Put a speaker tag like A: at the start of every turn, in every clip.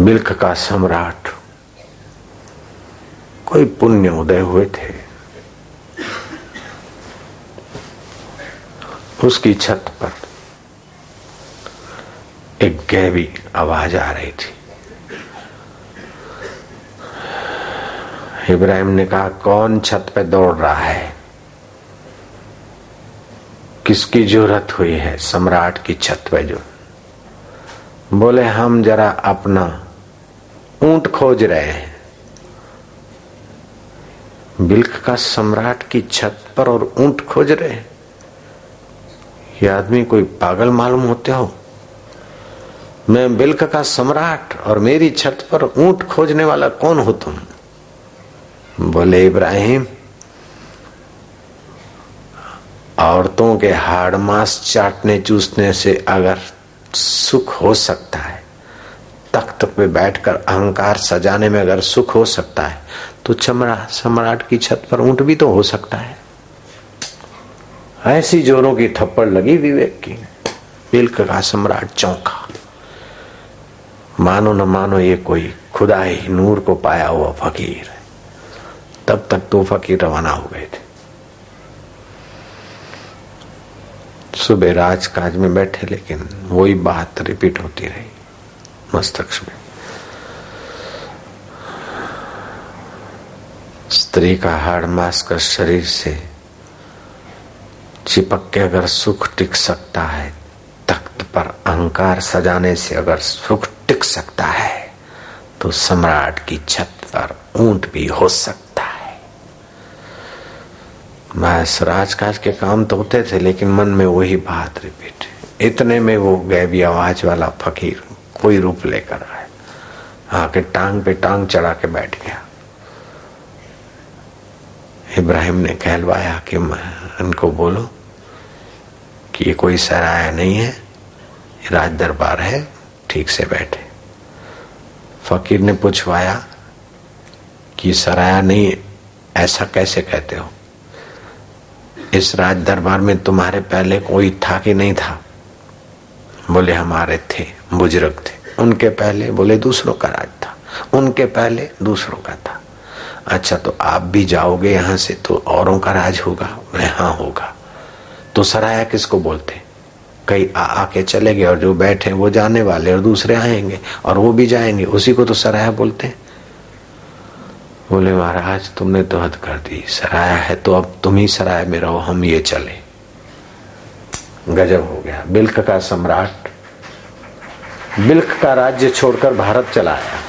A: बिल्क का सम्राट। कोई पुण्य उदय हुए थे। उसकी छत पर एक गहरी आवाज़ आ रही थी। इब्राहिम ने कहा, कौन छत पे दौड़ रहा है? किसकी ज़रूरत हुई है सम्राट की छत पे जो? बोले, हम जरा अपना ऊँट खोज रहे हैं। बिल्क का सम्राट की छत पर और ऊँट खोज रहे ये आदमी कोई पागल मालूम होते हो? मैं बिल्क का सम्राट और मेरी छत पर ऊँट खोजने वाला कौन हो तुम? बोले, इब्राहिम, औरतों के हाड़ मांस चाटने चूसने से अगर सुख हो सकता है तख्त पे बैठकर अहंकार सजाने में अगर सुख हो सकता है तो चमड़ा, सम्राट की छत पर ऊँट भी तो हो सकता है। ऐसी जोरों की थप्पड़ लगी विवेक की। बिल्क का सम्राट चौंका। मानो न मानो ये कोई खुदा ही नूर को पाया हुआ फकीर है। तब तक तो फकीर रवाना हो गए थे। सुबह राजकाज में बैठे, लेकिन वही बात रिपीट होती रही। मस्तक में स्त्री का हाड़ मास कर शरीर से चिपक के अगर सुख टिक सकता है, तख्त पर अहंकार सजाने से अगर सुख टिक सकता है तो सम्राट की छत पर ऊँट भी हो सकता है। बस राजकाज के काम तो होते थे, लेकिन मन में वही बात रिपीट। इतने में वो गैबी आवाज़ वाला फकीर कोई रूप लेकर आए। आके टांग पे टांग चढ़ा के बैठ गया। इब्राहिम ने कहलवाया कि इनको बोलो कि ये कोई सराया नहीं है राज दरबार है, ठीक से बैठे। फकीर ने पूछवाया कि सराया नहीं, ऐसा कैसे कहते हो? इस राज दरबार में तुम्हारे पहले कोई था कि नहीं था? बोले, हमारे थे। बुज़ुर्ग थे। उनके पहले बोले, दूसरों का राज था। उनके पहले दूसरों का था। अच्छा तो आप भी जाओगे यहाँ से तो औरों का राज होगा बोले हाँ होगा। तो सराया किसको बोलते? कई आके चले गए, और जो बैठे, वो जाने वाले और दूसरे आएँगे, और वो भी जाएँगे। उसी को तो सराया बोलते बोले, महाराज, तुमने तो हद कर दी। सराया है तो अब तुम ही सराय में रहो, हम ये चले। गजब हो गया। बिल्क का सम्राट बिल्क का राज्य छोड़कर भारत चला आया।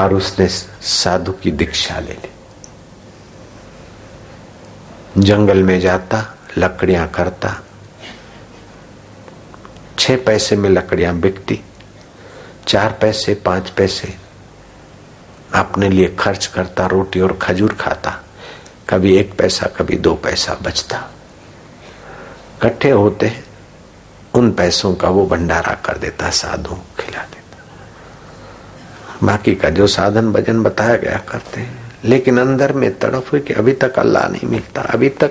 A: और उसने साधु की दीक्षा ले ली। जंगल में जाता, लकड़ियाँ करता। छह पैसे में लकड़ियाँ बिकती, चार पैसे, पाँच पैसे। अपने लिए खर्च करता, रोटी और खजूर खाता। कभी एक पैसा, कभी दो पैसा बचता। इकट्ठे होते उन पैसों का वो भंडारा कर देता साधु खिला देता। बाकी का जो साधन भजन बताया गया करते हैं। लेकिन अंदर में तड़प हुई कि अभी तक अल्लाह नहीं मिलता, अभी तक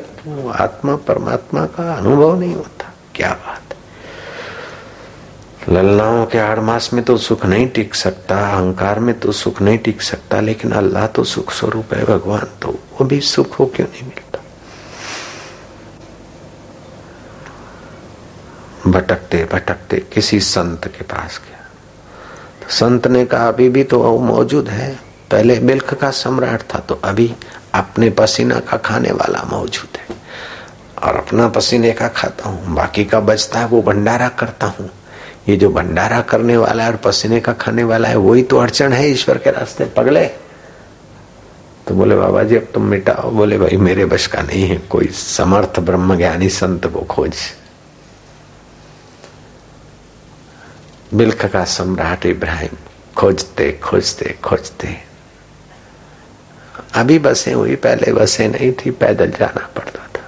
A: आत्मा, परमात्मा का अनुभव नहीं होता। क्या बात ललनाओं के आड़ मास में तो सुख नहीं टिक सकता, अहंकार में तो सुख नहीं टिक सकता, लेकिन अल्लाह तो सुख स्वरूप है, भगवान तो वो भी सुख हो क्यों नहीं मिलता? भटकते भटकते, किसी संत के पास गया। तो संत ने कहा, अभी भी तो वो मौजूद है। पहले मिल्क का सम्राट था तो अभी अपने पसीना का खाने वाला मौजूद है। और अपना पसीने का खाता हूँ, बाकी का बचता है, वो भंडारा करता हूँ। ये जो भंडारा करने वाला है और पसीने का खाने वाला है, वही तो अड़चन है, ईश्वर के रास्ते पगले। तो बोले, बाबा जी, अब तुम मिटाओ। बोले, भाई, मेरे बस का नहीं है, कोई समर्थ ब्रह्म ज्ञानी संत को खोज। बिल्ख का सम्राट इब्राहिम, खोजते खोजते खोजते। अभी बसें हुई, पहले बसें नहीं थी, पैदल जाना पड़ता था।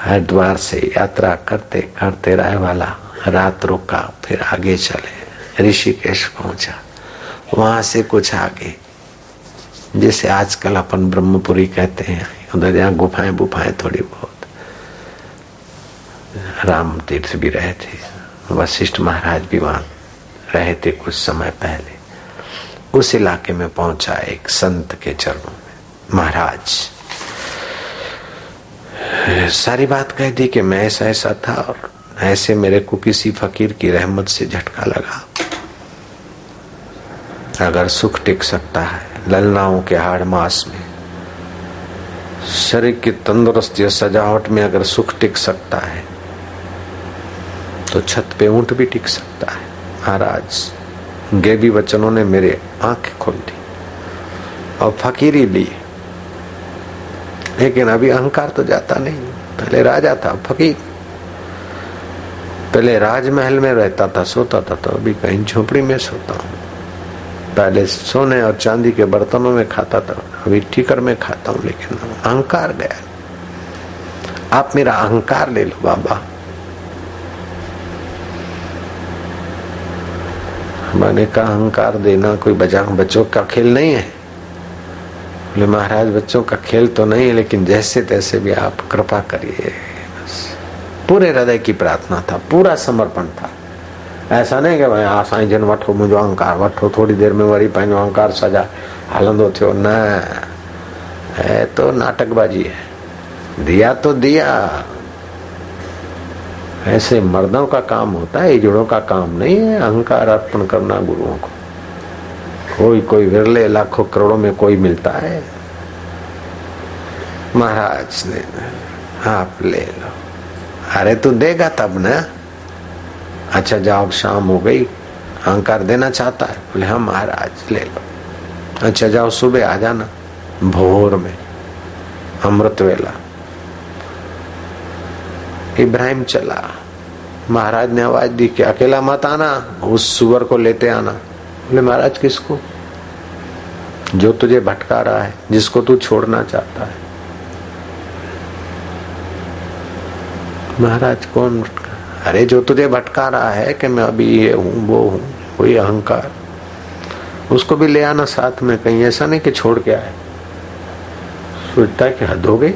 A: हरिद्वार से यात्रा करते करते राय वाला रात रुका, फिर आगे चले, ऋषिकेश पहुँचा। वहाँ से कुछ आगे, जैसे आजकल अपन ब्रह्मपुरी कहते हैं, उधर यहाँ गुफाएँ बुफाएँ थोड़ी बहुत। राम तीर्थ भी रहे थे। वशिष्ठ महाराज भी वहाँ रहे थे कुछ समय पहले। उस इलाके में पहुँचा एक संत के चरणों में। महाराज, सारी बात कह दी कि मैं ऐसा ऐसा था और ऐसे मेरे को किसी फकीर की रहमत से झटका लगा। अगर सुख टिक सकता है, ललनाओं के हाड़ मास में, शरीर की तंदुरुस्ती और सजावट में अगर सुख टिक सकता है तो छत पे ऊँट भी टिक सकता है। महाराज, गेबी वचनों ने मेरे आँखें खोल दी और फकीरी ली। लेकिन अभी अहंकार तो जाता नहीं। पहले राजा था, फकीर। पहले राजमहल में रहता था, सोता था तो अभी कहीं झोपड़ी में सोता हूँ। पहले सोने और चांदी के बर्तनों में खाता था, अभी ठीकर में खाता हूँ, लेकिन अहंकार गया। आप मेरा अहंकार ले लो, बाबा। मैंने कहा अहंकार देना कोई बचा बच्चों का खेल नहीं है। बोले, महाराज, बच्चों का खेल तो नहीं है, लेकिन जैसे तैसे भी आप कृपा करिए। पूरे हृदय की प्रार्थना था, पूरा समर्पण था। ऐसा नहीं कि भाई साईं जन वठो मुंहिंजो अहंकार वठो, थोड़ी देर में वरी पंहिंजो अहंकार सजा, हलंदो थियो। न है तो नाटकबाजी है। दिया तो दिया। ऐसे मर्दों का काम होता है इजड़ों का काम नहीं है अहंकार अर्पण करना गुरुओं को। कोई कोई विरले लाखों करोड़ों में कोई मिलता है। महाराज ने आप ले लो। अरे तू देगा तब ना। अच्छा जाओ शाम हो गई। अहंकार देना चाहता है बोले हाँ, महाराज ले लो। अच्छा जाओ सुबह आ जाना भोर में अमृत वेला इब्राहिम चला। महाराज ने आवाज़ दी कि अकेला मत आना, उस सुअर को लेते आना। बोले, महाराज, किसको? जो तुझे भटका रहा है, जिसको तू छोड़ना चाहता है। महाराज, कौन अरे, जो तुझे भटका रहा है कि मैं अभी ये हूँ, वो हूँ, वही अहंकार। उसको भी ले आना साथ में कहीं, ऐसा नहीं कि छोड़ के आए। सोचता है कि हद हो गई,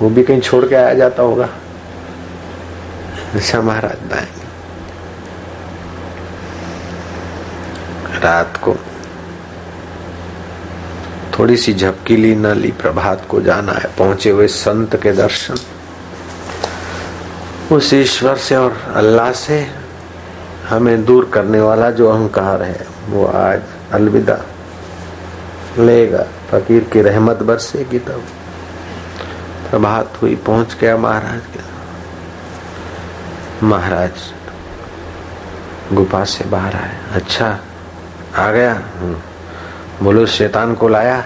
A: वो भी कहीं छोड़ के आया जाता होगा। ऐसा महाराज बताएँगे रात को थोड़ी सी झपकी ली, न ली, प्रभात को जाना है। पहुँचे हुए संत के दर्शन। उस ईश्वर से और अल्लाह से हमें दूर करने वाला जो अहंकार है, वो आज अलविदा लेगा। फकीर की रहमत बरसेगी तब। प्रभात हुई, पहुँच गया महाराज के महाराज, गुफा से बाहर आए। अच्छा आ गया। हम्म। बोलो, शैतान को लाया?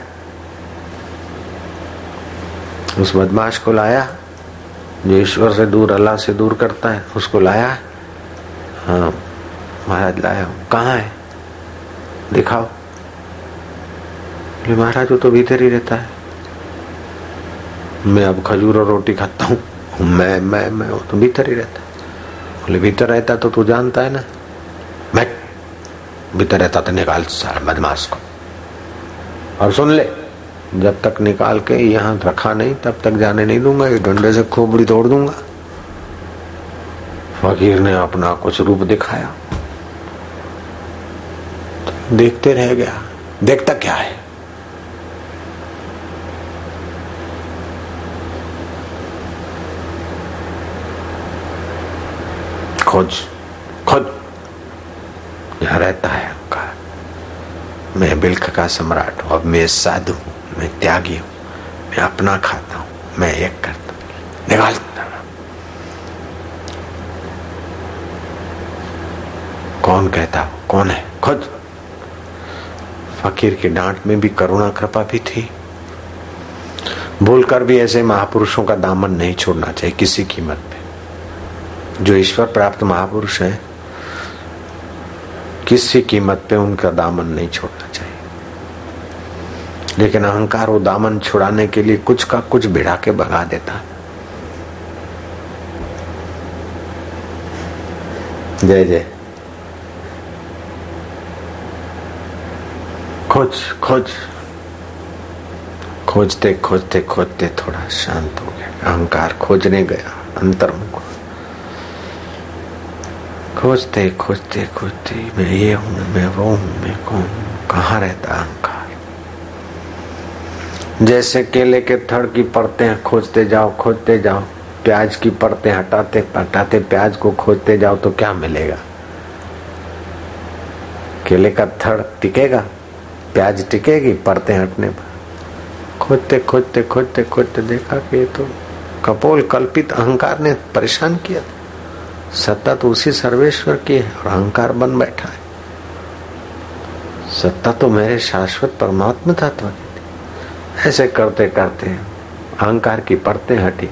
A: उस बदमाश को लाया? जो ईश्वर से दूर, अल्लाह से दूर करता है, उसको लाया? हाँ महाराज लाया। कहा है? दिखाओ। बोले, महाराज, वो तो भीतर ही रहता है। मैं अब खजूर और रोटी खाता हूँ। मैं मैं मैं, वो तो भीतर ही रहता है। बोले भीतर रहता तो तू जानता है ना? मैं भीतर रहता तो निकाल सारा बदमाश को। और सुन ले, जब तक निकाल के यहाँ रखा नहीं, तब तक जाने नहीं दूँगा, ये डंडे से खोपड़ी तोड़ दूँगा। फकीर ने अपना कुछ रूप दिखाया। देखते रह गया। देखता क्या है? खोज खुद यहाँ रहता है अहंकार मैं बिल्ख का सम्राट हूँ, अब मैं साधु हूँ, मैं त्यागी हूँ, मैं अपना खाता हूँ, मैं एक करता निकालता कौन कहता कौन है? खुद फकीर की डांट में भी करुणा कृपा भी थी। भूलकर भी ऐसे महापुरुषों का दामन नहीं छोड़ना चाहिए, किसी कीमत जो ईश्वर प्राप्त महापुरुष है, किसी कीमत पे उनका दामन नहीं छोड़ना चाहिए। लेकिन अहंकार वो दामन छुड़ाने के लिए कुछ का कुछ भिड़ा के भगा देता है। जय जय। खोज खोज। खोजते खोजते खोजते थोड़ा शांत हो गया। अहंकार खोजने गया अंतर्मुख खोजते खोजते खोजते, मैं ये हूँ, मैं वो हूँ, मैं कौन, कहाँ रहता अहंकार जैसे केले के थड़ की परतें खोजते जाओ खोजते जाओ, प्याज की परतें हटाते हटाते प्याज को खोजते जाओ तो क्या मिलेगा? केले का थड़ टिकेगा, प्याज टिकेगी परतें हटने पर? खोजते खोजते खोजते खोजते देखा कि ये तो कपोल कल्पित अहंकार ने परेशान किया सत्ता तो उसी सर्वेश्वर की है और अहंकार बन बैठा है। सत्ता तो मेरे शाश्वत परमात्मा तत्व की ऐसे करते करते अहंकार की परतें हटी।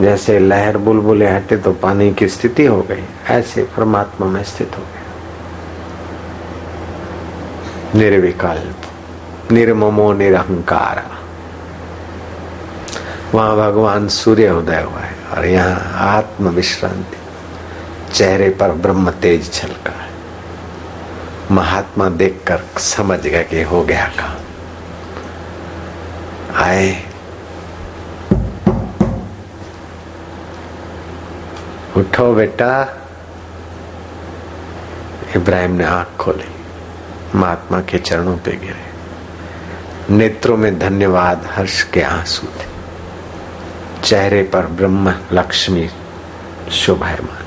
A: जैसे लहर बुलबुले हटे तो पानी की स्थिति हो गई। ऐसे परमात्मा में स्थित हो गया। निर्विकल्प निर्ममो, निरहंकार। वहाँ भगवान सूर्य उदय हुआ है और यहाँ आत्म विश्रांति चेहरे पर ब्रह्म तेज छलका। है महात्मा देखकर समझ गया कि हो गया काम। आए। उठो बेटा। इब्राहिम ने आँख खोली। महात्मा के चरणों पे गिरे। नेत्रों में धन्यवाद, हर्ष के आँसू थे। चेहरे पर ब्रह्म, लक्ष्मी, शोभायमान।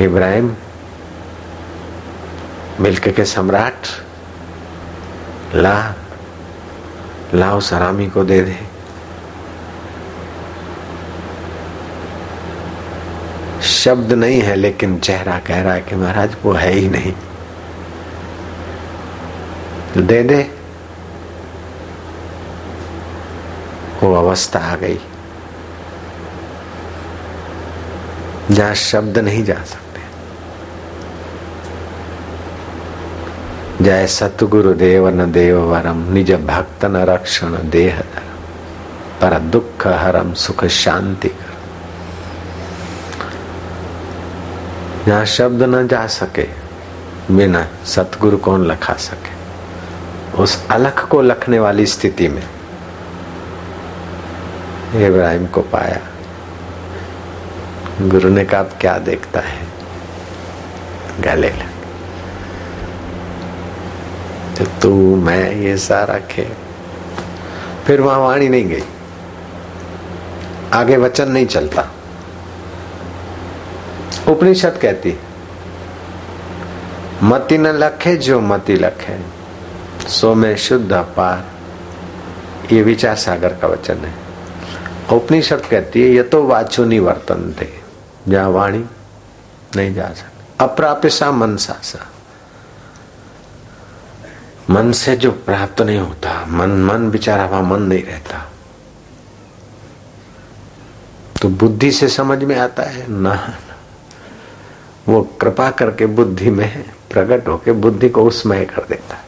A: इब्राहिम, मिल्क के सम्राट, ला, लाओ सरामी को दे दे। शब्द नहीं है, लेकिन चेहरा कह रहा है कि महाराज, वो है ही नहीं। तो दे दे। वो अवस्था आ गई। जहाँ शब्द नहीं जा सकते। जय सतगुरु देव न देव वरम निज भक्त न रक्षण देह पर दुख हरम, सुख शांति कर। जहाँ शब्द न जा सके, बिना सतगुरु कौन लखा सके? उस अलख को लखने वाली स्थिति में इब्राहिम को पाया। गुरु ने कहा क्या देखता है? गले लग। तो मैं, ये सारा खेल। फिर वहाँ वाणी नहीं गई। आगे वचन नहीं चलता। उपनिषद कहती, मति न लखे जो मति लखे, सो में शुद्ध अपार। ये विचार सागर का वचन है। उपनिषद कहती है, ये तो वाचो वर्तन थे, जहाँ वाणी नहीं जा सकती। अप्राप्य सा मन सा सा मन से जो प्राप्त नहीं होता, मन मन बिचारा वहाँ मन नहीं रहता। तो बुद्धि से समझ में आता है, ना वो कृपा करके बुद्धि में, प्रकट होके बुद्धि को उसमय कर देता है।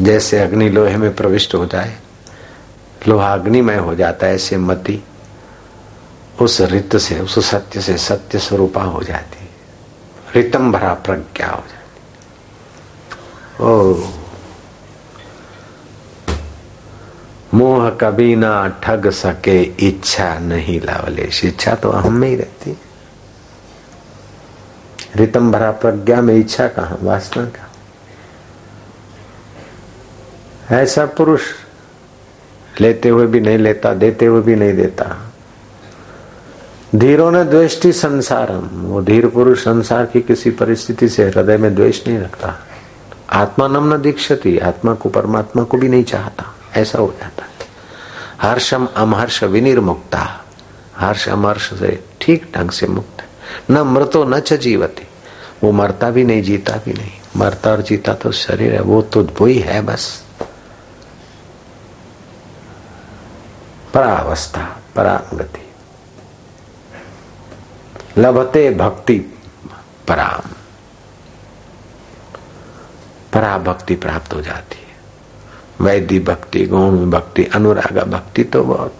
A: जैसे अग्नि लोहे में प्रविष्ट हो जाए, लोहा अग्निमय हो जाता है, ऐसे मति उस रित से, उस सत्य से सत्य स्वरूपा हो जाती रितम भरा प्रज्ञा हो जाती ओ मोह कभी ना ठग सके, इच्छा नहीं लावलेश इच्छा तो हम में ही रहती। रितम भरा प्रज्ञा में इच्छा कहा? वासना का ऐसा पुरुष लेते हुए भी नहीं लेता, देते हुए भी नहीं देता। धीरो ने द्वेष्टि संसारम। वो धीर पुरुष संसार की किसी परिस्थिति से हृदय में द्वेष नहीं रखता। आत्मा नम न दीक्षति, आत्मा को परमात्मा को भी नहीं चाहता। ऐसा हो जाता है। हर्षम अमहर्ष विनिर्मुक्ता। हर्ष अमहर्ष से ठीक ढंग से मुक्त न मृतो न च जीवती। वो मरता भी नहीं, जीता भी नहीं। मरता और जीता तो शरीर है, वो तो वही है बस। परावस्था, परागति। लभते भक्ति, पराम। पराभक्ति प्राप्त हो जाती है। वैद्य भक्ति, गौण भक्ति, अनुरागा भक्ति तो बहुत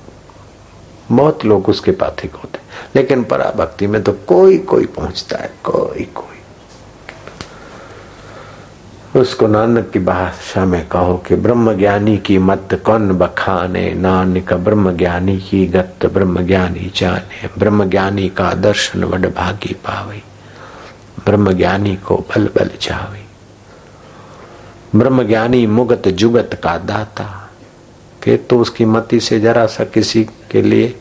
A: बहुत लोग उसके पाथिक होते लेकिन पराभक्ति में तो कोई कोई पहुँचता है, कोई कोई। उसको नानक की भाषा में कहो कि ब्रह्म ज्ञानी की मत कौन बखाने, नानक ब्रह्म ज्ञानी की गत ब्रह्म ज्ञानी जाने ब्रह्म ज्ञानी का दर्शन वड भागी पावे ब्रह्म ज्ञानी को बल बल जावे ब्रह्म ज्ञानी मुगत जुगत का दाता। के तो उसकी मति से जरा सा किसी के लिए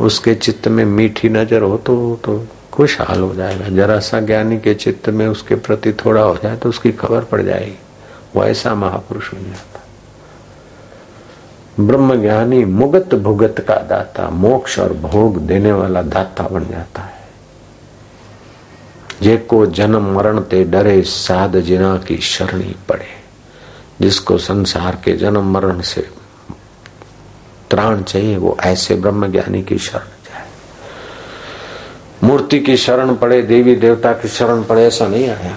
A: उसके चित्त में मीठी नज़र हो तो तो खुशहाल हो जाएगा। जरा सा ज्ञानी के चित्त में उसके प्रति थोड़ा हो जाए तो उसकी खबर पड़ जाएगी। वो ऐसा महापुरुष बन जाता। ब्रह्म ज्ञानी मुगत भुगत का दाता, मोक्ष और भोग देने वाला दाता बन जाता है। जे को जन्म मरण ते डरे, साध जिना की शरणी पड़े। जिसको संसार के जन्म मरण से त्राण चाहिए, वो ऐसे ब्रह्म ज्ञानी की शरण जाए। मूर्ति की शरण पड़े, देवी देवता की शरण पड़े, ऐसा नहीं आया।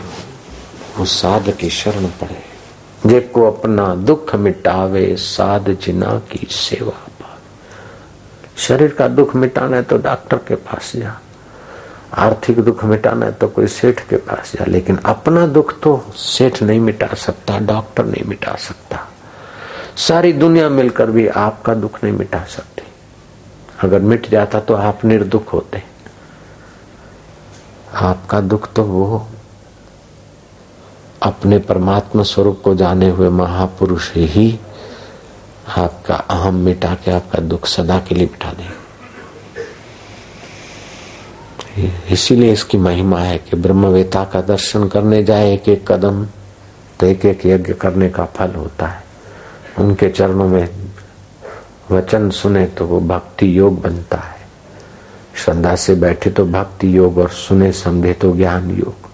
A: वो साध की शरण पड़े। जेको अपना दुख मिटावे, साध जिना की सेवा पावे। शरीर का दुख मिटाना है तो डॉक्टर के पास जा आर्थिक दुख मिटाना है तो कोई सेठ के पास जा, लेकिन अपना दुख तो सेठ नहीं मिटा सकता, डॉक्टर नहीं मिटा सकता। सारी दुनिया मिलकर भी आपका दुख नहीं मिटा सकती। अगर मिट जाता तो आप निर्दुख होते। आपका दुख तो वो अपने परमात्मा स्वरूप को जाने हुए महापुरुष ही आपका अहम मिटा के आपका दुख सदा के लिए मिटा दें इसीलिए इसकी महिमा है कि ब्रह्मवेता का दर्शन करने जाए एक एक कदम तो एक एक यज्ञ करने का फल होता है। उनके चरणों में वचन सुने तो वो भक्ति योग बनता है। श्रद्धा से बैठे तो भक्ति योग और सुने समझे तो ज्ञान योग।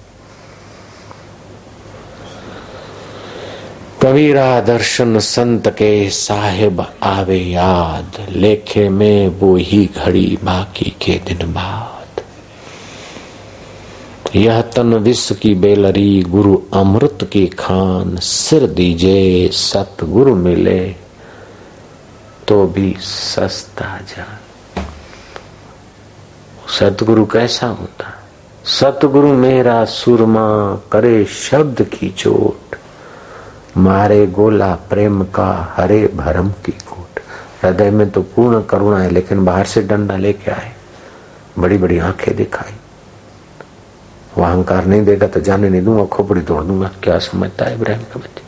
A: कबीरा दर्शन संत के साहेब आवे याद, लेखे में वो ही घड़ी बाकी के दिन बाद। यह तन विश्व की बेलरी गुरु अमृत की खान सिर दीजे, सतगुरु मिले तो भी सस्ता जा सतगुरु कैसा होता? सतगुरु मेरा सुरमा करे शब्द की चोट, मारे गोला प्रेम का हरे भरम की कोट। हृदय में तो पूर्ण करुणा है, लेकिन बाहर से डंडा लेके आए बड़ी बड़ी आँखें दिखाई। वो अहंकार नहीं देगा तो जाने नहीं दूँगा, खोपड़ी तोड़ दूँगा। क्या समझता है इब्राहिम का बच्चे?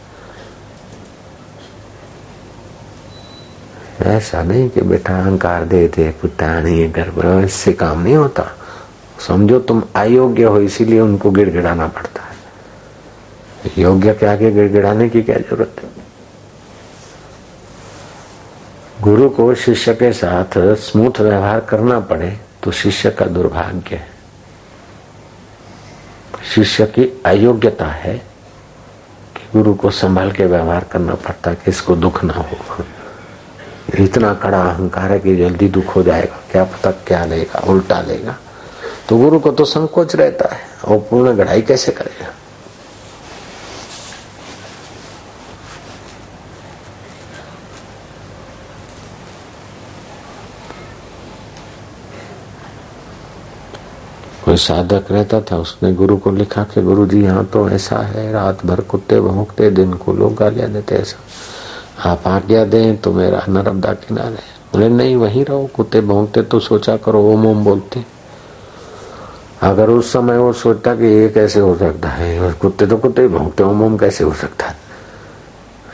A: ऐसा नहीं कि बेटा अहंकार दे दे पुतानी गर्भ इससे काम नहीं होता। समझो तुम अयोग्य हो, इसीलिए उनको गिड़गिड़ाना पड़ता है। योग्य के आगे गिड़गिड़ाने की क्या ज़रूरत है? गुरु को शिष्य के साथ स्मूथ व्यवहार करना पड़े तो शिष्य का दुर्भाग्य है। शिष्य की अयोग्यता है कि गुरु को संभाल के व्यवहार करना पड़ता है, कि इसको दुख ना हो। इतना कड़ा अहंकार है कि जल्दी दुख हो जाएगा, क्या पता क्या लेगा, उल्टा लेगा। तो गुरु को तो संकोच रहता है, और पूर्ण गढ़ाई कैसे करेगा? कोई साधक रहता था, उसने गुरु को लिखा कि गुरु जी, यहाँ तो ऐसा है, रात भर कुत्ते भोंकते, दिन को लोग गालियाँ देते, ऐसा। आप आज्ञा दें तो मेरा नर्मदा किनारे बोले, नहीं, वहीं रहो, कुत्ते भोंकते तो सोचा करो, ओम ओम बोलते अगर उस समय वो सोचता कि ये कैसे हो सकता है, और कुत्ते तो कुत्ते ही भोंकते, ओम ओम कैसे हो सकता है?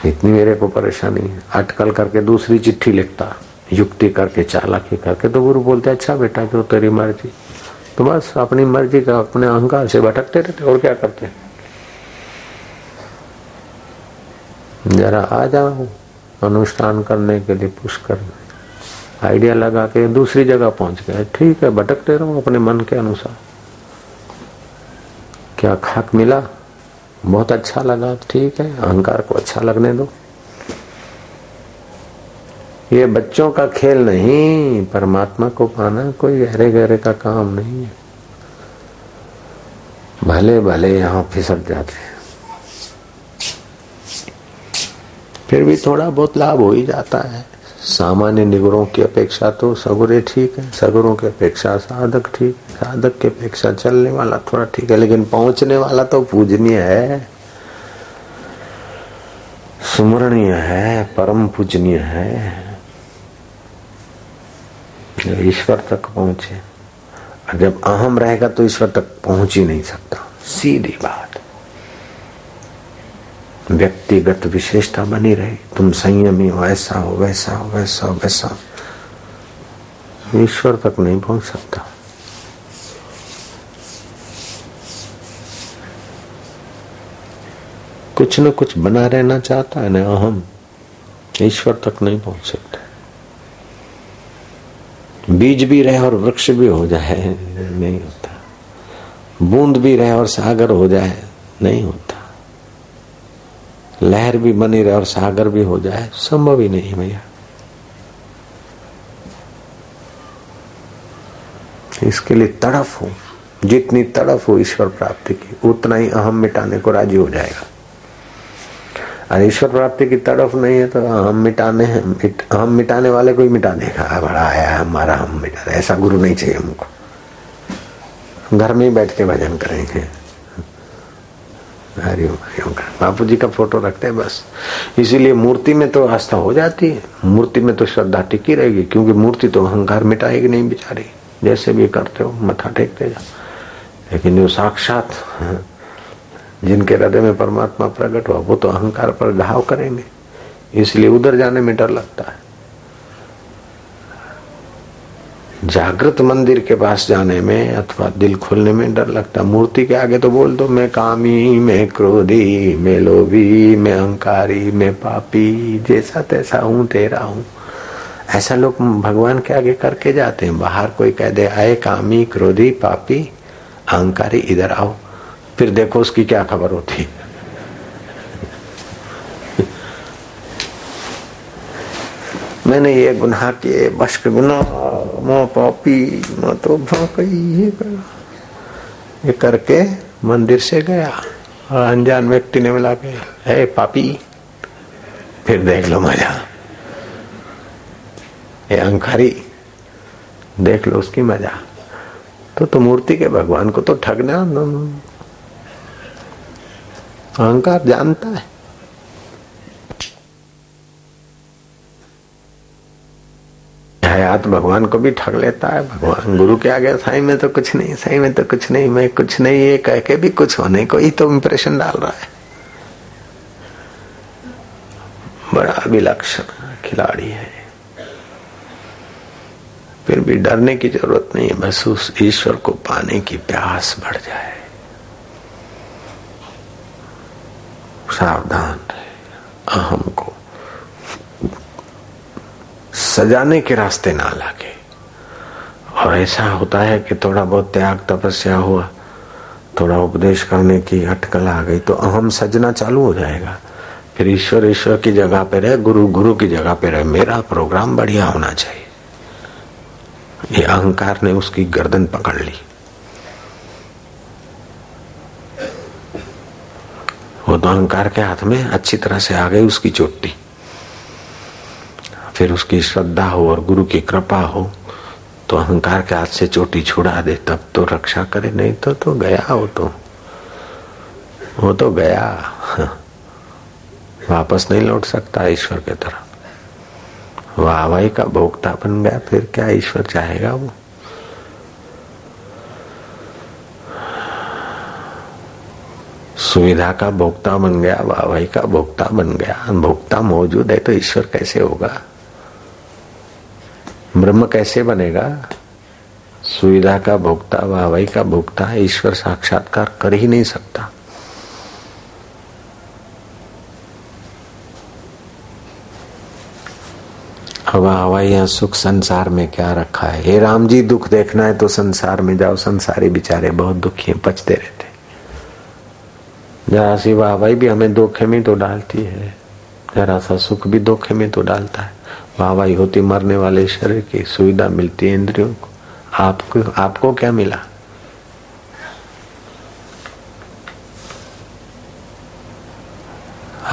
A: इतनी मेरे को परेशानी है। अटकल करके दूसरी चिट्ठी लिखता, युक्ति करके, चालाकी करके तो गुरु बोलते अच्छा बेटा, जो तेरी मर्ज़ी। तो बस अपनी मर्ज़ी का अपने अहंकार से भटकते रहते और क्या करते जरा आ जाओ, अनुष्ठान करने के लिए पुष्कर आइडिया लगा के दूसरी जगह पहुँच गए। ठीक है, भटकते रहो अपने मन के अनुसार। क्या खाक मिला? बहुत अच्छा लगा। ठीक है, अहंकार को अच्छा लगने दो। ये बच्चों का खेल नहीं, परमात्मा को पाना कोई गहरे गहरे का काम नहीं है। भले भले यहाँ फिसक जाते फिर भी थोड़ा बहुत लाभ हो ही जाता है। सामान्य निगरों की अपेक्षा तो सगुरे ठीक है। सगुरों की अपेक्षा साधक ठीक साधक की अपेक्षा चलने वाला थोड़ा ठीक है, लेकिन पहुँचने वाला तो पूजनीय है। सुमरणीय है, परम पूजनीय है। ईश्वर तक पहुँचे। और जब अहम रहेगा तो ईश्वर तक पहुँच ही नहीं सकता। सीधी बात। व्यक्तिगत विशेषता बनी रही। तुम संयमी हो, ऐसा हो, वैसा हो वैसा हो, वैसा ईश्वर तक नहीं पहुँच सकता। कुछ न कुछ बना रहना चाहता है ना अहम। ईश्वर तक नहीं पहुँच सकता। बीज भी रहे और वृक्ष भी हो जाए, नहीं होता। बूंद भी रहे और सागर हो जाए, नहीं होता। लहर भी बनी रहे और सागर भी हो जाए, संभव ही नहीं भैया। इसके लिए तड़फ हो। जितनी तड़फ हो ईश्वर प्राप्ति की, उतना ही अहम मिटाने को राज़ी हो जाएगा। और ईश्वर प्राप्ति की तड़फ नहीं है तो हम मिटाने हैं हम मिटाने वाले को ही मिटाने का बड़ा आया हमारा हम मिटा ऐसा गुरु नहीं चाहिए हमको। घर में ही बैठ के भजन करेंगे। हरिओम हरिओम बापू जी का फ़ोटो रखते हैं बस। इसीलिए मूर्ति में तो आस्था हो जाती है। मूर्ति में तो श्रद्धा टिकी रहेगी, क्योंकि मूर्ति तो अहंकार मिटाएगी नहीं बिचारी। जैसे भी करते हो, मथा टेकते जाओ। लेकिन जो साक्षात जिनके हृदय में परमात्मा प्रकट हुआ, वो तो अहंकार पर घाव करेंगे। इसलिए उधर जाने में डर लगता है। जागृत मंदिर के पास जाने में अथवा दिल खोलने में डर लगता है। मूर्ति के आगे तो बोल दो, मैं कामी, मैं क्रोधी, मैं लोभी, मैं अहंकारी, मैं पापी, जैसा तैसा हूँ, तेरा हूँ। ऐसा लोग भगवान के आगे करके जाते हैं। बाहर कोई कह दे, आए कामी, क्रोधी, पापी, अहंकारी, इधर आओ। फिर देखो उसकी क्या खबर होती। मैंने ये गुनाह किए बश्क गुनाह माँ पापी माँ तो ये ये करके मंदिर से गया, और अनजान व्यक्ति ने मिला के, हे पापी, फिर देख लो मज़ा। ये अंकारी देख लो उसकी मज़ा। तो तो मूर्ति के भगवान को तो ठगना अहंकार जानता है। हयात भगवान को भी ठग लेता है, भगवान गुरु के आगे साई में तो कुछ नहीं साई में तो कुछ नहीं, मैं कुछ नहीं, ये कह के भी कुछ होने को ही तो इंप्रेशन डाल रहा है। बड़ा विलक्षण खिलाड़ी है। फिर भी डरने की ज़रूरत नहीं है बस उस ईश्वर को पाने की प्यास बढ़ जाए। सावधान रहे। अहम को सजाने के रास्ते ना लागे। और ऐसा होता है कि थोड़ा बहुत त्याग तपस्या हुआ, थोड़ा उपदेश करने की अटकल आ गई तो अहम सजना चालू हो जाएगा। फिर ईश्वर ईश्वर की जगह पे रहे, गुरु गुरु की जगह पे रहे। मेरा प्रोग्राम बढ़िया होना चाहिए। ये अहंकार ने उसकी गर्दन पकड़ ली। वो तो अहंकार के हाथ में अच्छी तरह से आ गई उसकी चोटी। फिर उसकी श्रद्धा हो और गुरु की कृपा हो तो अहंकार के हाथ से चोटी छुड़ा दे, तब तो रक्षा करे, नहीं तो तो गया वो तो। वो तो गया। वापस नहीं लौट सकता ईश्वर के तरफ़। वाहवाही का भोगता बन गया, फिर क्या ईश्वर चाहेगा वो? सुविधा का भोक्ता बन गया, वाहवाही का भोक्ता बन गया। भोक्ता मौजूद है तो ईश्वर कैसे होगा? ब्रह्म कैसे बनेगा? सुविधा का भोक्ता, वाहवाही का भोक्ता ईश्वर साक्षात्कार कर ही नहीं सकता। वाहवाही या सुख संसार में क्या रखा है? हे राम जी, दुख देखना है तो संसार में जाओ, संसारी बेचारे बहुत दुखी हैं पचते रहते जरा सी वाहवाही भी हमें धोखे में तो डालती है। जरा सा सुख भी धोखे में तो डालता है। वाहवाही होती मरने वाले शरीर की सुविधा मिलती है इंद्रियों को। आपको आपको क्या मिला?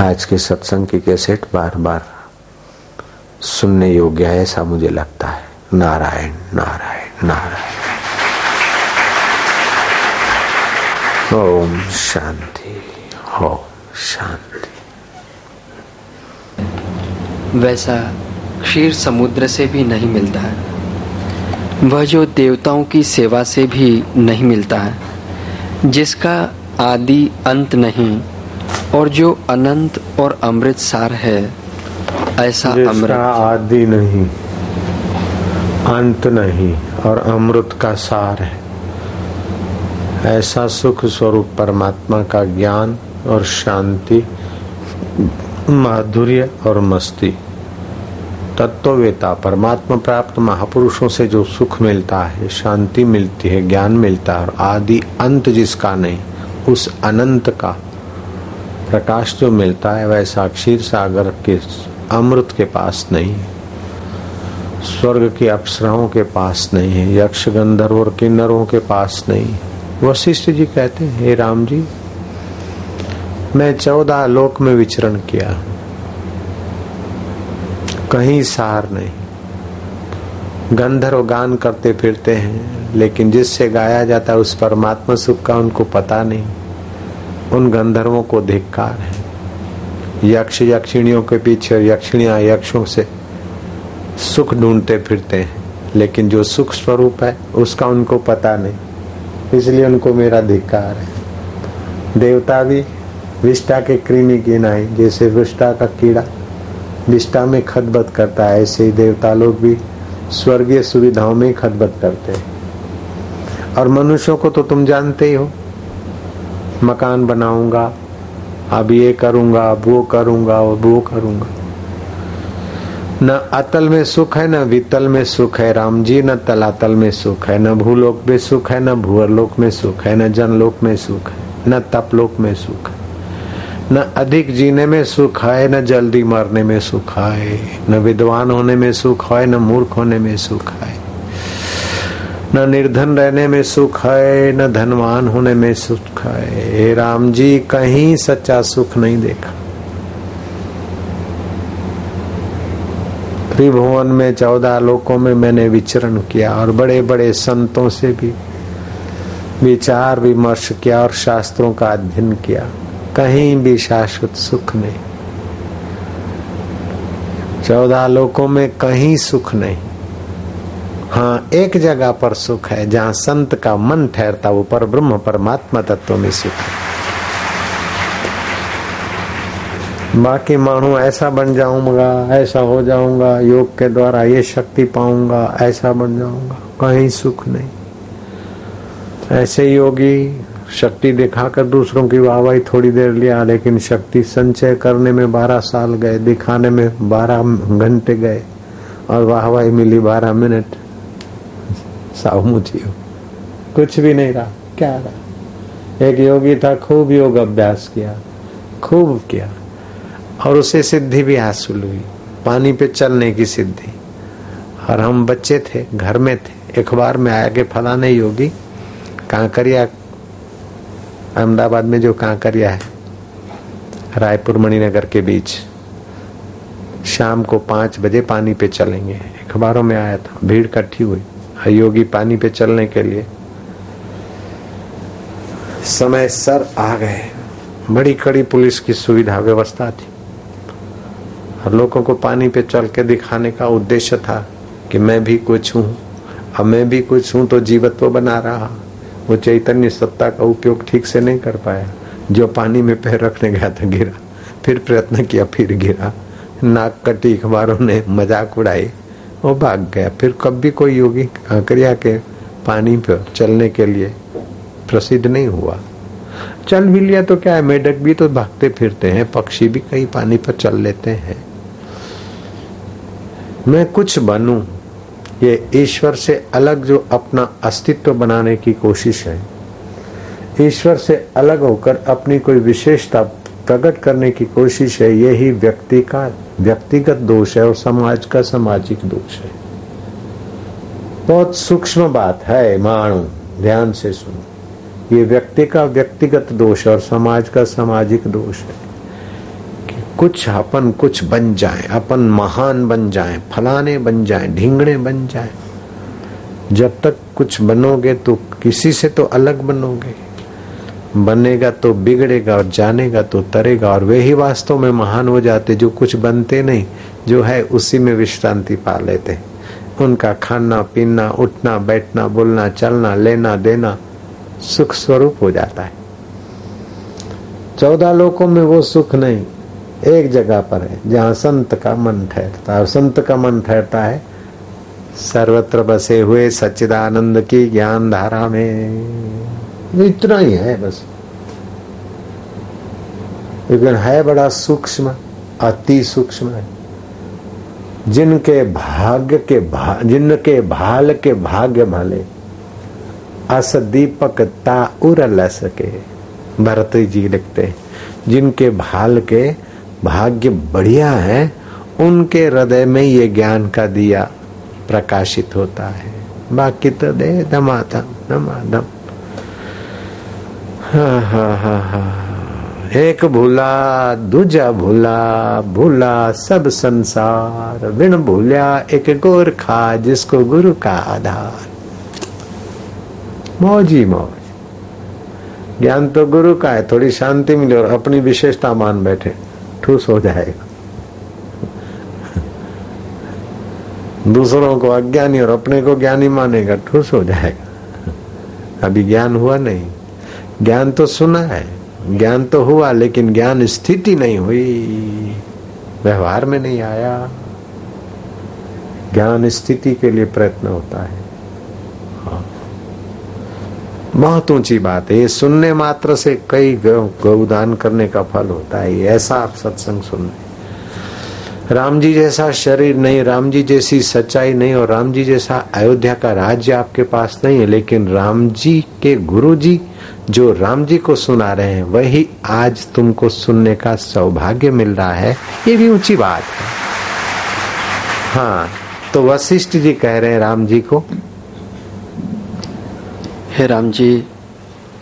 A: आज के सत्संग की कैसेट बार बार सुनने योग्य है, ऐसा मुझे लगता है। नारायण नारायण नारायण। ओम शांति ओम शांति।
B: वैसा क्षीर समुद्र से भी नहीं मिलता है। वह जो देवताओं की सेवा से भी नहीं मिलता है जिसका आदि अंत नहीं और जो अनंत और अमृत सार है ऐसा अमृत।
A: आदि नहीं अंत नहीं और अमृत का सार है। ऐसा सुख स्वरूप परमात्मा का ज्ञान और शांति, माधुर्य और मस्ती। तत्ववेता, परमात्मा प्राप्त महापुरुषों से जो सुख मिलता है, शांति मिलती है, ज्ञान मिलता है और आदि अंत जिसका नहीं, उस अनंत का प्रकाश जो मिलता है वैसा क्षीर सागर के, अमृत के पास नहीं है। स्वर्ग की अप्सराओं के पास नहीं है यक्ष गंधर्व और किन्नरों के पास नहीं है। वशिष्ठ जी कहते हैं, हे राम जी, मैं चौदह लोक में विचरण किया। कहीं सार नहीं। गंधर्व गान करते फिरते हैं, लेकिन जिससे गाया जाता है, उस परमात्मा सुख का उनको पता नहीं। उन गंधर्वों को धिक्कार है। यक्ष यक्षिणियों के पीछे यक्षिणिया यक्षों से सुख ढूंढते फिरते हैं, लेकिन जो सुख स्वरूप है, उसका उनको पता नहीं। इसलिए उनको मेरा धिक्कार है। देवता भी विष्टा के कृमि की नाई, जैसे विष्टा का कीड़ा विष्टा में खतबत करता है, ऐसे ही देवता लोग भी स्वर्गीय सुविधाओं में खतबत करते हैं। और मनुष्यों को तो तुम जानते ही हो, मकान बनाऊँगा, अब ये करूँगा, अब वो करूँगा, अब वो करूँगा। न अतल में सुख है न वितल में सुख है राम जी न तलातल में सुख है न भूलोक में सुख है न भूअर लोक में सुख है न जनलोक में सुख है न तपलोक में सुख है न अधिक जीने में सुख है न जल्दी मरने में सुख है न विद्वान होने में सुख है न मूर्ख होने में सुख है न निर्धन रहने में सुख है न धनवान होने में सुख है हे राम जी कहीं सच्चा सुख नहीं देखा त्रिभुवन में चौदह लोकों में मैंने विचरण किया और बड़े बड़े संतों से भी विचार विमर्श किया और शास्त्रों का अध्ययन किया। कहीं भी शाश्वत सुख नहीं। चौदह लोकों में कहीं सुख नहीं। हाँ एक जगह पर सुख है जहाँ संत का मन ठहरता, वो पर ब्रह्म परमात्मा तत्व में सुख है। बाकी मानू ऐसा बन जाऊँगा, ऐसा हो जाऊँगा, योग के द्वारा ये शक्ति पाऊँगा, ऐसा बन जाऊँगा, कहीं सुख नहीं। ऐसे योगी शक्ति दिखाकर दूसरों की वाहवाही थोड़ी देर लिया, लेकिन शक्ति संचय करने में बारह साल गए, दिखाने में बारह घंटे गए, और वाहवाही मिली बारह मिनट। सामुची कुछ भी नहीं रहा, क्या रहा? एक योगी था, खूब योग अभ्यास किया, खूब किया। और उसे सिद्धि भी हासिल हुई। पानी पे चलने की सिद्धि। और हम बच्चे थे, घर में थे। अखबार में आया कि फलाने योगी, कांकरिया, अहमदाबाद में जो कांकरिया है, रायपुर मणिनगर के बीच, शाम को पाँच बजे पानी पे चलेंगे। अखबारों में आया था। भीड़ इकट्ठी हुई। योगी पानी पे चलने के लिए समय सर आ गए। बड़ी कड़ी पुलिस की सुविधा व्यवस्था थी। और लोगों को पानी पे चल के दिखाने का उद्देश्य था कि मैं भी कुछ हूँ। अब मैं भी कुछ हूँ तो जीवत्व बना रहा। वो चैतन्य सत्ता का उपयोग ठीक से नहीं कर पाया। जो पानी में पैर रखने गया था, गिरा। फिर प्रयत्न किया, फिर गिरा। नाक कटी अखबारों ने मज़ाक उड़ाई। वो भाग गया। फिर कभी कोई योगी कांकरिया के पानी पर चलने के लिए प्रसिद्ध नहीं हुआ। चल भी लिया तो क्या है? मेढक भी तो भागते फिरते हैं, पक्षी भी कई पानी पर चल लेते हैं। मैं कुछ बनूं, ये ईश्वर से अलग जो अपना अस्तित्व बनाने की कोशिश है। ईश्वर से अलग होकर अपनी कोई विशेषता प्रकट करने की कोशिश है, यही व्यक्ति का व्यक्तिगत दोष है और समाज का सामाजिक दोष है। बहुत सूक्ष्म बात है, माणु, ध्यान से सुनो। ये व्यक्ति का व्यक्तिगत दोष और समाज का सामाजिक दोष है। कुछ अपन कुछ बन जाए, अपन महान बन जाए, फलाने बन जाए ढींगड़े बन जाए। जब तक कुछ बनोगे तो किसी से तो अलग बनोगे। बनेगा तो बिगड़ेगा और जानेगा तो तरेगा, और वे ही वास्तव में महान हो जाते जो कुछ बनते नहीं, जो है उसी में विश्रांति पा लेते। उनका खाना, पीना, उठना, बैठना, बोलना, चलना, लेना, देना सुख स्वरूप हो जाता है। चौदह लोकों में वो सुख नहीं। एक जगह पर है जहाँ संत का मन ठहरता है। संत का मन ठहरता है सर्वत्र बसे हुए सच्चिदानंद की ज्ञान धारा में। इतना ही है बस। लेकिन है बड़ा सूक्ष्म अति सूक्ष्म है। जिनके भाग्य के भा, जिनके भाल के भाग्य भले अस दीपक ता उर ल सके। भरत जी लिखते जिनके भाल के भाग्य बढ़िया है, उनके हृदय में ये ज्ञान का दिया प्रकाशित होता है। बाकी तो दे दमादम दमादम हाँ हाँ हाँ एक भूला, दूजा भूला भूला सब संसार। बिन भूलिया एक गोरखा जिसको गुरु का आधार। मौजी, मौज। ज्ञान तो गुरु का है, थोड़ी शांति मिले और अपनी विशेषता मान बैठे। ठूस हो जाएगा। दूसरों को अज्ञानी और अपने को ज्ञानी मानेगा, ठूस हो जाएगा। अभी ज्ञान हुआ नहीं। ज्ञान तो सुना है। ज्ञान तो हुआ, लेकिन ज्ञान स्थिति नहीं हुई। व्यवहार में नहीं आया। ज्ञान स्थिति के लिए प्रयत्न होता है। बहुत ऊँची बात है। ये सुनने मात्र से कई गौदान करने का फल होता है। ऐसा आप सत्संग सुन राम जी जैसा शरीर नहीं, राम जी जैसी सच्चाई नहीं और राम जी जैसा अयोध्या का राज्य आपके पास नहीं है, लेकिन राम जी के गुरु जी जो राम जी को सुना रहे हैं, वही आज तुमको सुनने का सौभाग्य मिल रहा है। ये भी ऊँची बात है। हाँ तो वशिष्ठ जी कह रहे हैं राम जी को
B: हे राम जी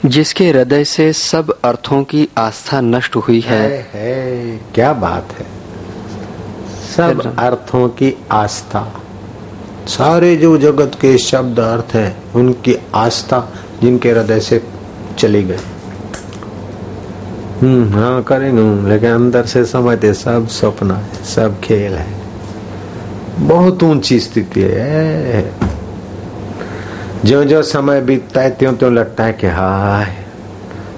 B: जिसके हृदय से सब अर्थों की आस्था नष्ट हुई है,
A: है, है क्या बात है। सब अर्थों की आस्था। सारे जो जगत के शब्द अर्थ हैं उनकी आस्था जिनके हृदय से चली गई। हम्म हाँ करेंगे। लेकिन अंदर से समझते सब सपना है सब खेल है। बहुत ऊँची स्थिति है। जो जो समय बीतता है त्यों त्यों लगता है कि हाय,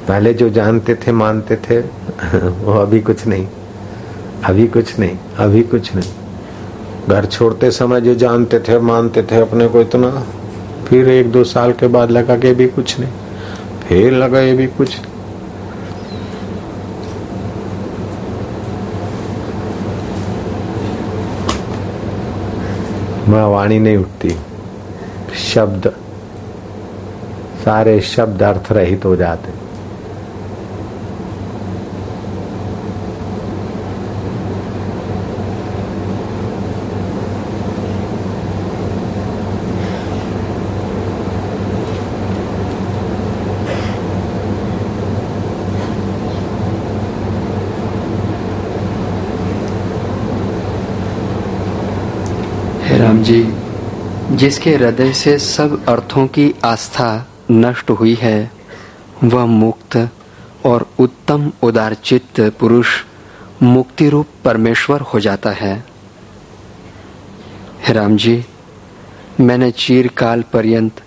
A: पहले जो जानते थे, मानते थे, वो अभी कुछ नहीं, अभी कुछ नहीं, अभी कुछ नहीं। घर छोड़ते समय जो जानते थे, मानते थे, अपने को इतना, फिर एक दो साल के बाद लगा कि भी कुछ नहीं, फिर लगा ये भी कुछ मैं वाणी नहीं उठती, शब्द सारे शब्द अर्थ रहित हो जाते।
B: राम जी, जिसके हृदय से सब अर्थों की आस्था नष्ट हुई है, वह मुक्त और उत्तम उदारचित्त पुरुष मुक्ति रूप परमेश्वर हो जाता है। राम जी मैंने चीरकाल पर्यंत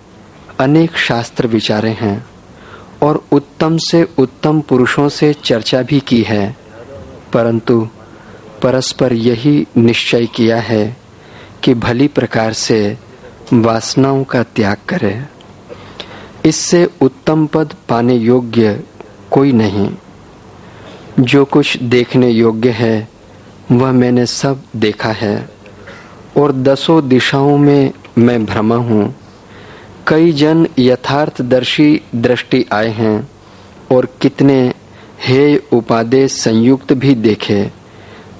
B: अनेक शास्त्र विचारे हैं और उत्तम से उत्तम पुरुषों से चर्चा भी की है, परंतु परस्पर यही निश्चय किया है कि भली प्रकार से वासनाओं का त्याग करे। इससे उत्तम पद पाने योग्य कोई नहीं। जो कुछ देखने योग्य है, वह मैंने सब देखा है, और दसों दिशाओं में मैं भ्रमा हूँ। कई जन यथार्थदर्शी दृष्टि आए हैं, और कितने हे उपादेश संयुक्त भी देखे,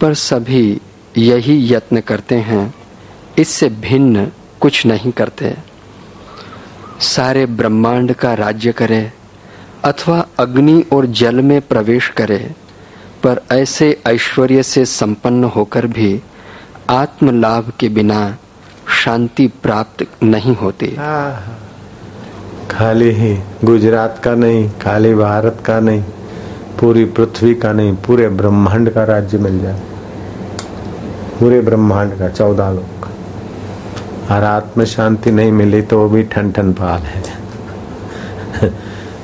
B: पर सभी यही यत्न करते हैं, इससे भिन्न कुछ नहीं करते। सारे ब्रह्मांड का राज्य करे, अथवा अग्नि और जल में प्रवेश करे, पर ऐसे ऐश्वर्य से संपन्न होकर भी आत्म लाभ के बिना शांति प्राप्त नहीं होती।
A: खाली ही गुजरात का नहीं, खाली भारत का नहीं, पूरी पृथ्वी का नहीं, पूरे ब्रह्मांड का राज्य मिल जाए। पूरे ब्रह्मांड का चौदह लोग। और आत्म शांति नहीं मिली तो वो भी ठन ठन पाल है।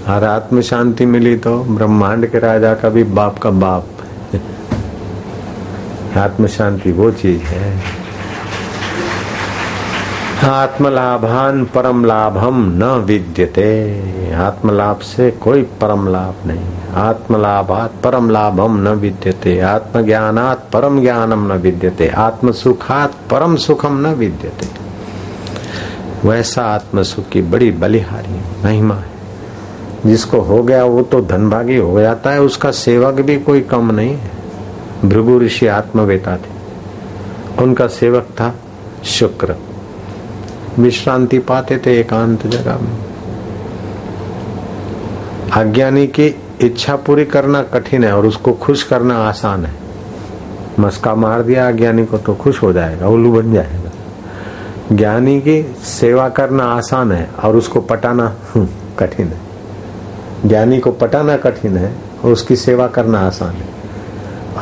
A: और आत्म शांति मिली तो ब्रह्मांड के राजा का भी बाप का बाप आत्म शांति वो चीज़ है। आत्मलाभान परम लाभम न विद्यते। आत्मलाभ से कोई परम लाभ नहीं। आत्मलाभात परम लाभम न विद्यते। आत्मज्ञानात परम ज्ञानम न विद्यते। आत्म सुखात परम सुखम न विद्यते। वैसा आत्म सुख की बड़ी बलिहारी महिमा है। जिसको हो गया वो तो धनभागी हो जाता है, उसका सेवक भी कोई कम नहीं है। भृगु ऋषि आत्मवेता थे। उनका सेवक था शुक्र। विश्रांति पाते थे एकांत जगह में। अज्ञानी की इच्छा पूरी करना कठिन है और उसको खुश करना आसान है। मस्का मार दिया, अज्ञानी को तो खुश हो जाएगा, उल्लू बन जाएगा। ज्ञानी की सेवा करना आसान है और उसको पटाना हम्म, कठिन है। ज्ञानी को पटाना कठिन है और उसकी सेवा करना आसान है।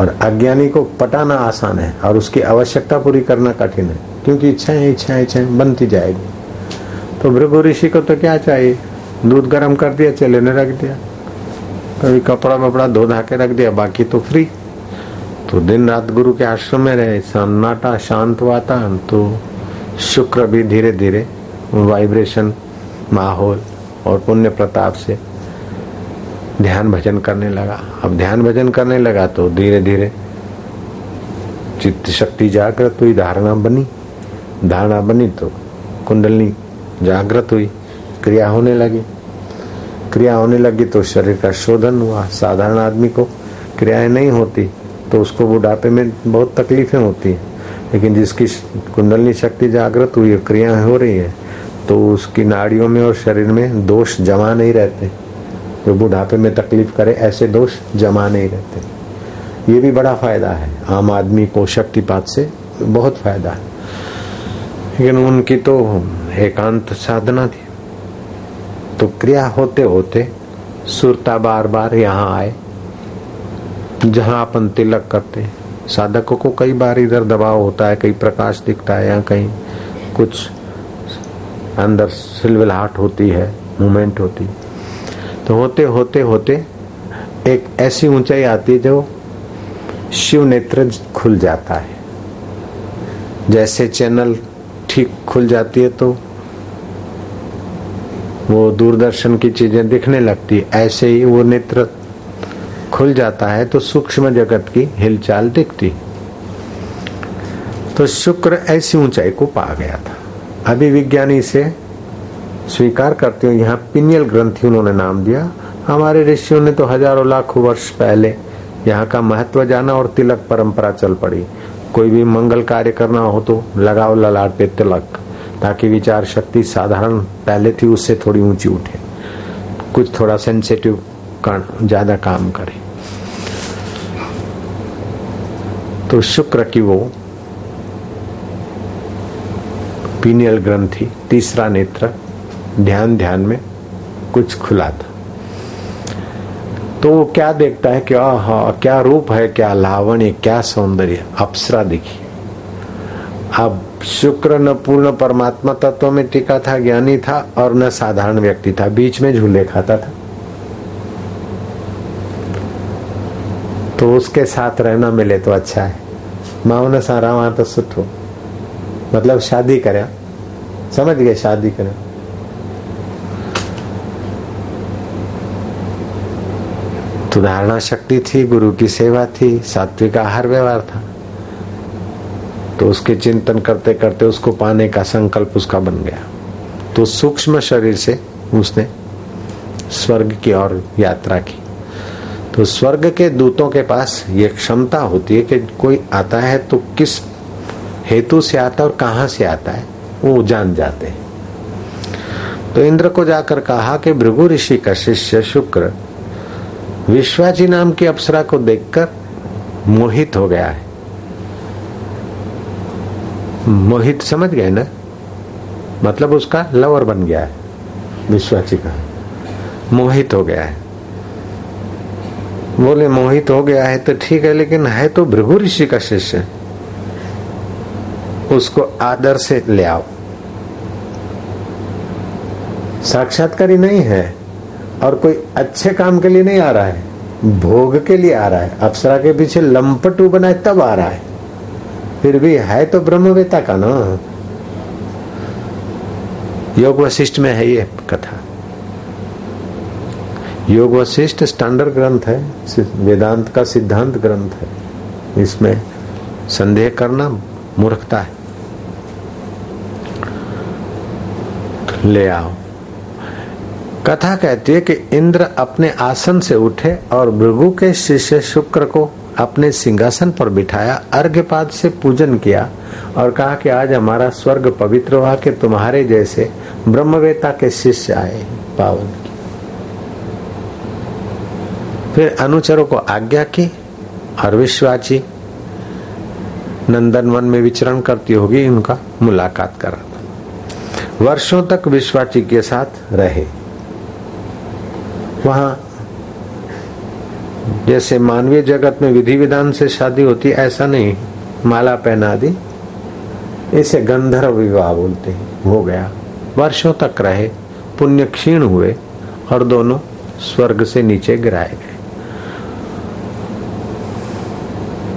A: और अज्ञानी को पटाना आसान है और उसकी आवश्यकता पूरी करना कठिन है क्योंकि इच्छाएँ इच्छाएँ इच्छाएँ बनती जाएगी। तो भृगु ऋषि को तो क्या चाहिए? दूध गर्म कर दिया चले ने रख दिया। कभी कपड़ा वपड़ा धो धा के रख दिया बाकी तो फ्री। तो दिन रात गुरु के आश्रम में रहे सन्नाटा शांत वातावरण तो शुक्र भी धीरे धीरे वाइब्रेशन माहौल और पुण्य प्रताप से ध्यान भजन करने लगा। अब ध्यान भजन करने लगा तो धीरे धीरे चित्त शक्ति जागृत हुई, धारणा बनी। धारणा बनी तो कुंडलनी जागृत हुई, क्रिया होने लगी। क्रिया होने लगी तो शरीर का शोधन हुआ। साधारण आदमी को क्रियाएँ नहीं होती तो उसको बुढ़ापे में बहुत तकलीफें होती है। लेकिन जिसकी कुंडलनी शक्ति जागृत हुई क्रिया हो रही है तो उसकी नाड़ियों में और शरीर में दोष जमा नहीं रहते। जो बुढ़ापे में तकलीफ़ करे, ऐसे दोष जमा नहीं रहते। ये भी बड़ा फ़ायदा है। आम आदमी को शक्तिपात से बहुत फ़ायदा है। लेकिन उनकी तो एकांत साधना थी। तो क्रिया होते होते सुरता बार बार यहाँ आए, जहाँ अपन तिलक करते साधकों को कई बार इधर दबाव होता है कहीं प्रकाश दिखता है, या कहीं कुछ अंदर सिलविलाहट होती है मूवमेंट होती। तो होते होते होते एक ऐसी ऊंचाई आती है जो शिव नेत्र खुल जाता है। जैसे चैनल ठीक खुल जाती है तो वो दूरदर्शन की चीज़ें दिखने लगती है। ऐसे ही वो नेत्र खुल जाता है तो सूक्ष्म जगत की हिलचाल दिखती। तो शुक्र ऐसी ऊंचाई को पा गया था। अभी विज्ञानी से स्वीकार करते हो यहाँ पिनियल ग्रंथि उन्होंने नाम दिया। हमारे ऋषियों ने तो हज़ारों लाखों वर्ष पहले यहाँ का महत्व जाना और तिलक परंपरा चल पड़ी। कोई भी मंगल कार्य करना हो तो लगाओ ललाट पे तिलक, ताकि विचार शक्ति साधारण पहले थी, उससे थोड़ी ऊँची उठे। कुछ थोड़ा सेंसिटिव ज़्यादा काम करे। तो शुक्र की वो पीनियल ग्रंथि, तीसरा नेत्र, ध्यान ध्यान में कुछ खुला था। तो वो क्या देखता है कि हा क्या रूप है, क्या लावण्य, क्या सौंदर्य, अप्सरा दिखी। अब शुक्र न पूर्ण परमात्मा तत्व में टिका था, ज्ञानी था और न साधारण व्यक्ति था, बीच में झूले खाता था। तो उसके साथ रहना मिले तो अच्छा है। माओ ने सारा वहाँ तो सुठो मतलब शादी कर। समझ गए शादी करें। तो धारणा शक्ति थी, गुरु की सेवा थी, सात्विक आहार व्यवहार था। तो उसके चिंतन करते करते उसको पाने का संकल्प उसका बन गया। तो सूक्ष्म शरीर से उसने स्वर्ग की ओर यात्रा की। तो स्वर्ग के दूतों के पास ये क्षमता होती है कि कोई आता है तो किस हेतु से आता है और कहाँ से आता है, वो जान जाते हैं। तो इंद्र को जाकर कहा कि भृगु ऋषि का शिष्य शुक्र, विश्वाजी नाम की अप्सरा को देखकर मोहित हो गया है। मोहित समझ गए ना? मतलब उसका लवर बन गया है विश्वाची का। मोहित हो गया है। बोले, मोहित हो गया है तो ठीक है, लेकिन है तो भृगु ऋषि का शिष्य। उसको आदर से ले आओ। साक्षात्कारी नहीं है और कोई अच्छे काम के लिए नहीं आ रहा है, भोग के लिए आ रहा है, अप्सरा के पीछे लंपटू बनाए तब आ रहा है। फिर भी है तो ब्रह्मवेता का ना? योग वशिष्ठ में है ये कथा। योग वशिष्ठ स्टैंडर्ड ग्रंथ है वेदांत का सिद्धांत ग्रंथ है। इसमें संदेह करना मूर्खता है। ले आओ। कथा कहती है कि इंद्र अपने आसन से उठे और भृगु के शिष्य शुक्र को अपने सिंहासन पर बिठाया, अर्घ्यपाद से पूजन किया और कहा कि आज हमारा स्वर्ग पवित्र हुआ कि तुम्हारे जैसे ब्रह्मवेता के शिष्य आए, पावन। फिर अनुचरों को आज्ञा की और विश्वाची नंदन वन में विचरण करती होगी इनका मुलाकात करा वर्षों तक विश्वाची के साथ रहे। वहाँ जैसे मानवीय जगत में विधि विधान से शादी होती, ऐसा नहीं। माला पहना दी इसे गंधर्व विवाह बोलते हो। गया। वर्षों तक रहे पुण्य क्षीण हुए और दोनों स्वर्ग से नीचे गिराए गए।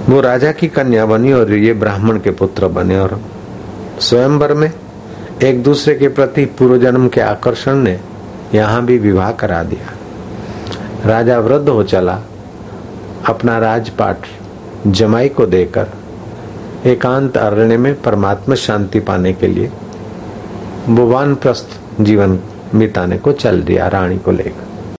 A: वो राजा की कन्या बनी और ये ब्राह्मण के पुत्र बने और स्वयंवर में एक दूसरे के प्रति पूर्व जन्म के आकर्षण ने यहाँ भी विवाह करा दिया। राजा वृद्ध हो चला। अपना राजपाट जमाई को देकर एकांत अरण्य में परमात्मा शांति पाने के लिए भुवान प्रस्थ जीवन बिताने को चल दिया, रानी को लेकर।